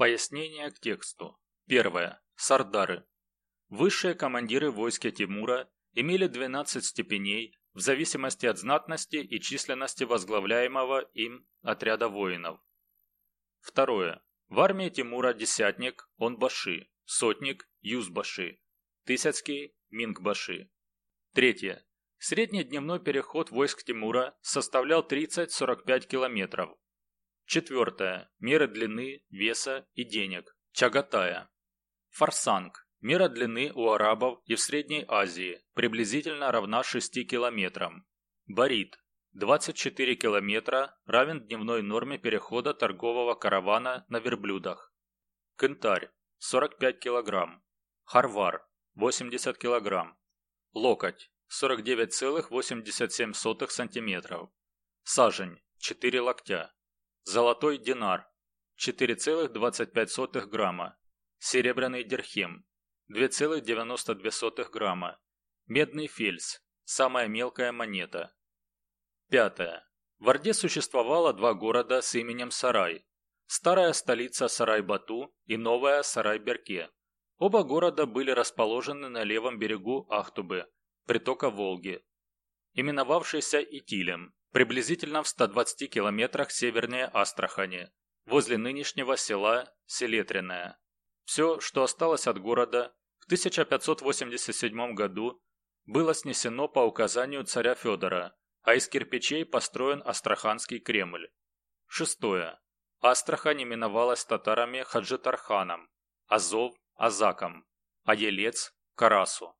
Пояснение к тексту. Первое. Сардары. Высшие командиры войска Тимура имели 12 степеней в зависимости от знатности и численности возглавляемого им отряда воинов. Второе. В армии Тимура десятник – он баши, сотник – юзбаши, тысяцкий – мингбаши. Третье. Средний дневной переход войск Тимура составлял 30-45 километров. Четвертое. Меры длины, веса и денег. Чагатая. Фарсанг. Мера длины у арабов и в Средней Азии приблизительно равна 6 километрам. Барит. 24 километра равен дневной норме перехода торгового каравана на верблюдах. Кентарь. 45 килограмм. Харвар. 80 килограмм. Локоть. 49,87 сантиметров. Сажень. 4 локтя. Золотой динар 4,25 грамма. Серебряный дирхем 2,92 грамма. Медный фельдс – самая мелкая монета. Пятое. В Орде существовало два города с именем Сарай. Старая столица Сарай-Бату и новая Сарай-Берке. Оба города были расположены на левом берегу Ахтубы, притока Волги, именовавшийся Итилем, приблизительно в 120 километрах севернее Астрахани, возле нынешнего села Селетренное. Все, что осталось от города, в 1587 году было снесено по указанию царя Федора, а из кирпичей построен Астраханский Кремль. Шестое. Астрахань именовалась татарами Хаджитарханом, Азов – Азаком, а Елец – Карасу.